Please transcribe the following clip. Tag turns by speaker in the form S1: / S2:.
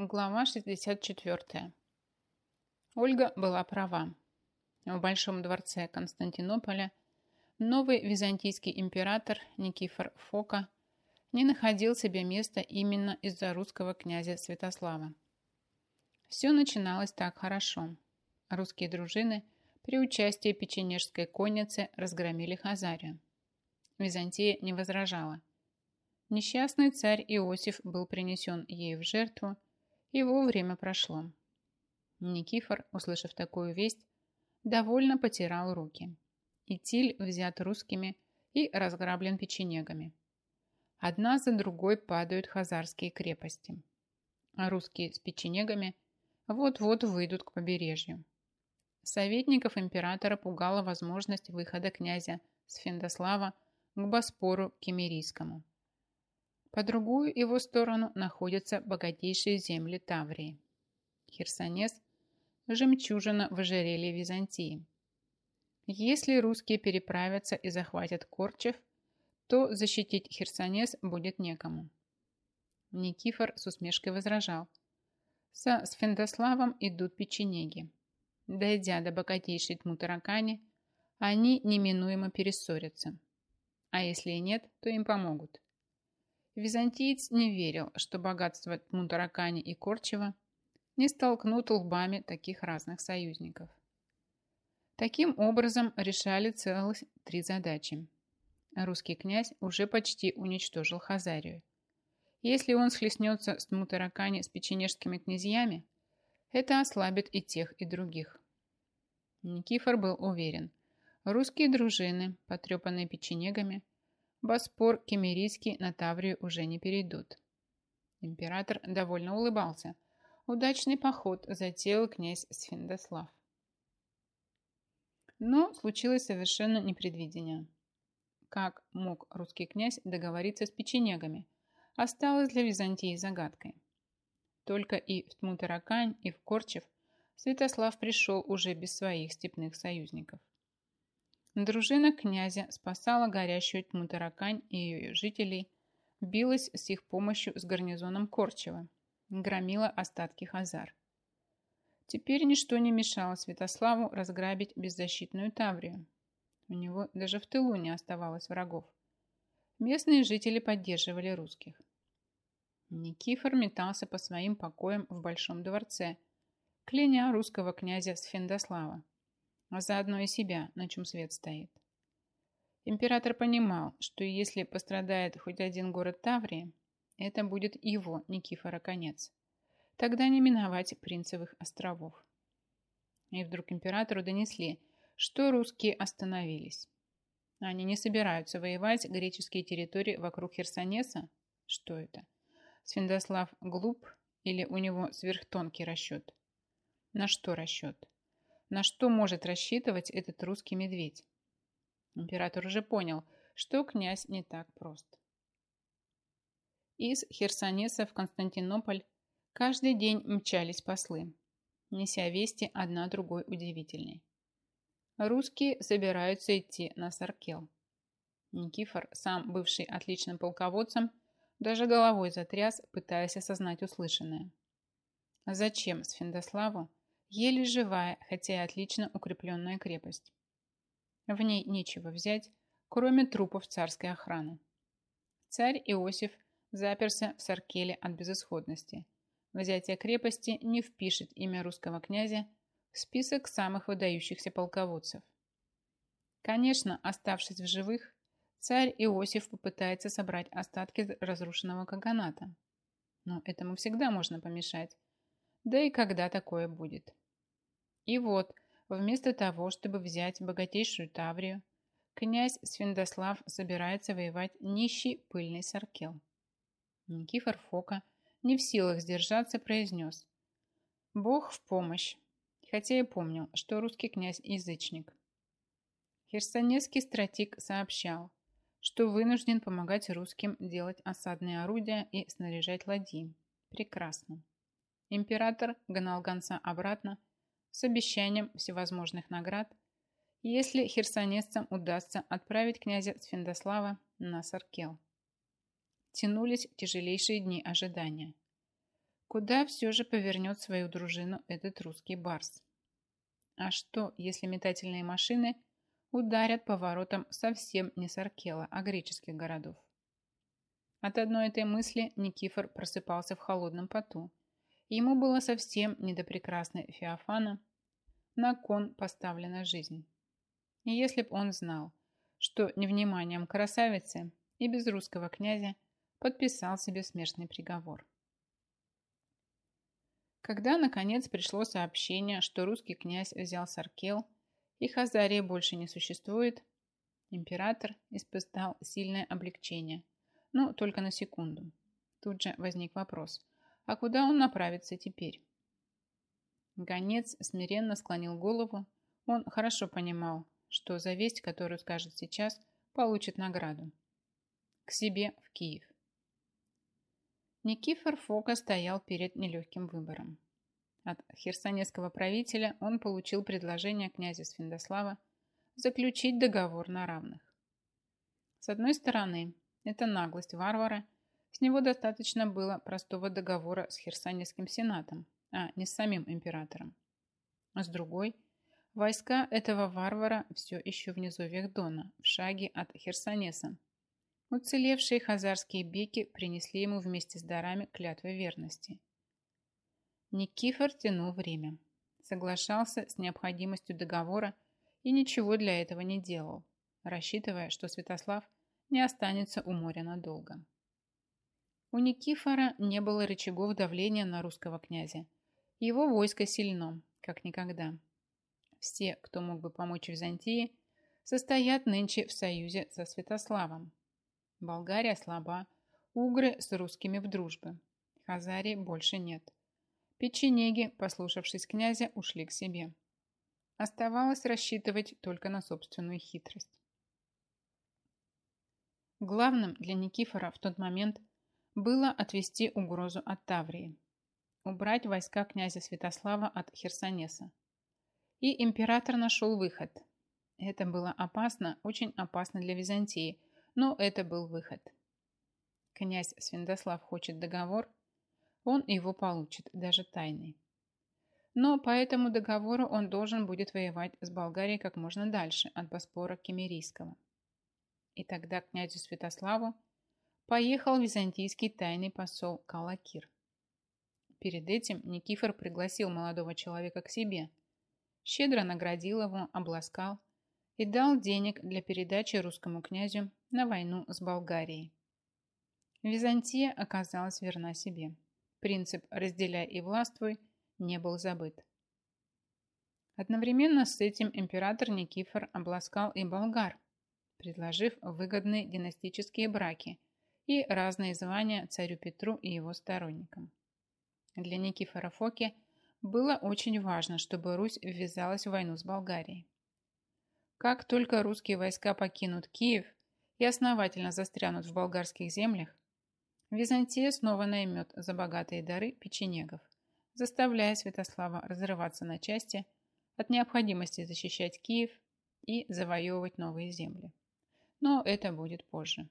S1: Глава 64. Ольга была права. В Большом дворце Константинополя новый византийский император Никифор Фока не находил себе места именно из-за русского князя Святослава. Все начиналось так хорошо. Русские дружины при участии печенежской конницы разгромили Хазарию. Византия не возражала. Несчастный царь Иосиф был принесен ей в жертву, его время прошло. Никифор, услышав такую весть, довольно потирал руки. Итиль взят русскими и разграблен печенегами. Одна за другой падают хазарские крепости. А русские с печенегами вот-вот выйдут к побережью. Советников императора пугала возможность выхода князя Сфендослава к Боспору Кемерийскому. По другую его сторону находятся богатейшие земли Таврии. Херсонес – жемчужина в ожерелье Византии. Если русские переправятся и захватят Корчев, то защитить Херсонес будет некому. Никифор с усмешкой возражал. Со Сфендославом идут печенеги. Дойдя до богатейшей Тмутаракани, они неминуемо перессорятся. А если и нет, то им помогут. Византиец не верил, что богатство Мунтаракани и Корчева не столкнут лбами таких разных союзников. Таким образом решали целых три задачи. Русский князь уже почти уничтожил Хазарию. Если он схлестнется с Мутаракани с печенежскими князьями, это ослабит и тех, и других. Никифор был уверен, русские дружины, потрепанные печенегами, Боспор, Кемерийский на Таврию уже не перейдут. Император довольно улыбался. Удачный поход затеял князь Сфиндослав. Но случилось совершенно непредвидение. Как мог русский князь договориться с печенегами, осталось для Византии загадкой. Только и в Тмутаракань, и в Корчев Святослав пришел уже без своих степных союзников. Дружина князя спасала горящую тьму таракань и ее жителей, билась с их помощью с гарнизоном Корчева, громила остатки Хазар. Теперь ничто не мешало Святославу разграбить беззащитную Таврию. У него даже в тылу не оставалось врагов. Местные жители поддерживали русских. Никифор метался по своим покоям в Большом дворце, кляня русского князя Сфендослава а заодно и себя, на чем свет стоит. Император понимал, что если пострадает хоть один город Таврии, это будет его, Никифора, конец. Тогда не миновать Принцевых островов. И вдруг императору донесли, что русские остановились. Они не собираются воевать греческие территории вокруг Херсонеса? Что это? Свиндослав глуп или у него сверхтонкий расчет? На что расчет? На что может рассчитывать этот русский медведь. Император уже понял, что князь не так прост. Из Херсонеса в Константинополь каждый день мчались послы, неся вести одна другой удивительней. Русские собираются идти на Саркел. Никифор, сам бывший отличным полководцем, даже головой затряс, пытаясь осознать услышанное. Зачем Сфендославу еле живая, хотя и отлично укрепленная крепость. В ней нечего взять, кроме трупов царской охраны. Царь Иосиф заперся в Саркеле от безысходности. Взятие крепости не впишет имя русского князя в список самых выдающихся полководцев. Конечно, оставшись в живых, царь Иосиф попытается собрать остатки разрушенного каганата. Но этому всегда можно помешать. Да и когда такое будет. И вот, вместо того, чтобы взять богатейшую Таврию, князь Свиндослав собирается воевать нищий пыльный Саркел. Никифор Фока, не в силах сдержаться, произнес «Бог в помощь», хотя и помнил, что русский князь язычник. Херсонесский стратик сообщал, что вынужден помогать русским делать осадные орудия и снаряжать ладьи. Прекрасно. Император гнал гонца обратно с обещанием всевозможных наград, если херсонесцам удастся отправить князя Свендослава на Саркел. Тянулись тяжелейшие дни ожидания. Куда все же повернет свою дружину этот русский барс? А что, если метательные машины ударят по воротам совсем не Саркела, а греческих городов? От одной этой мысли Никифор просыпался в холодном поту. Ему было совсем не до прекрасной Феофана. На кон поставлена жизнь. И если б он знал, что невниманием красавицы и без русского князя подписал себе смертный приговор. Когда, наконец, пришло сообщение, что русский князь взял Саркел и Хазарии больше не существует, император испытал сильное облегчение, но только на секунду. Тут же возник вопрос, а куда он направится теперь? Гонец смиренно склонил голову. Он хорошо понимал, что за весть, которую скажет сейчас, получит награду. К себе в Киев. Никифор Фока стоял перед нелегким выбором. От херсонесского правителя он получил предложение князя Свиндослава заключить договор на равных. С одной стороны, это наглость варвара, с него достаточно было простого договора с Херсонесским сенатом, а не с самим императором. А с другой, войска этого варвара все еще внизу Вехдона, в шаге от Херсонеса, Уцелевшие хазарские беки принесли ему вместе с дарами клятвы верности. Никифор тянул время, соглашался с необходимостью договора и ничего для этого не делал, рассчитывая, что Святослав не останется у моря надолго. У Никифора не было рычагов давления на русского князя. Его войско сильно, как никогда. Все, кто мог бы помочь Византии, состоят нынче в союзе со Святославом, Болгария слаба, угры с русскими в дружбе. Хазарии больше нет. Печенеги, послушавшись князя, ушли к себе. Оставалось рассчитывать только на собственную хитрость. Главным для Никифора в тот момент было отвести угрозу от Таврии, убрать войска князя Святослава от Херсонеса. И император нашел выход. Это было опасно, очень опасно для Византии – но это был выход. Князь Свиндослав хочет договор, он его получит, даже тайный. Но по этому договору он должен будет воевать с Болгарией как можно дальше, от Боспора Кемерийского. И тогда князю Святославу поехал византийский тайный посол Калакир. Перед этим Никифор пригласил молодого человека к себе, щедро наградил его, обласкал и дал денег для передачи русскому князю на войну с Болгарией. Византия оказалась верна себе. Принцип «разделяй и властвуй» не был забыт. Одновременно с этим император Никифор обласкал и болгар, предложив выгодные династические браки и разные звания царю Петру и его сторонникам. Для Никифора Фоки было очень важно, чтобы Русь ввязалась в войну с Болгарией. Как только русские войска покинут Киев и основательно застрянут в болгарских землях, Византия снова наймет за богатые дары печенегов, заставляя Святослава разрываться на части от необходимости защищать Киев и завоевывать новые земли. Но это будет позже.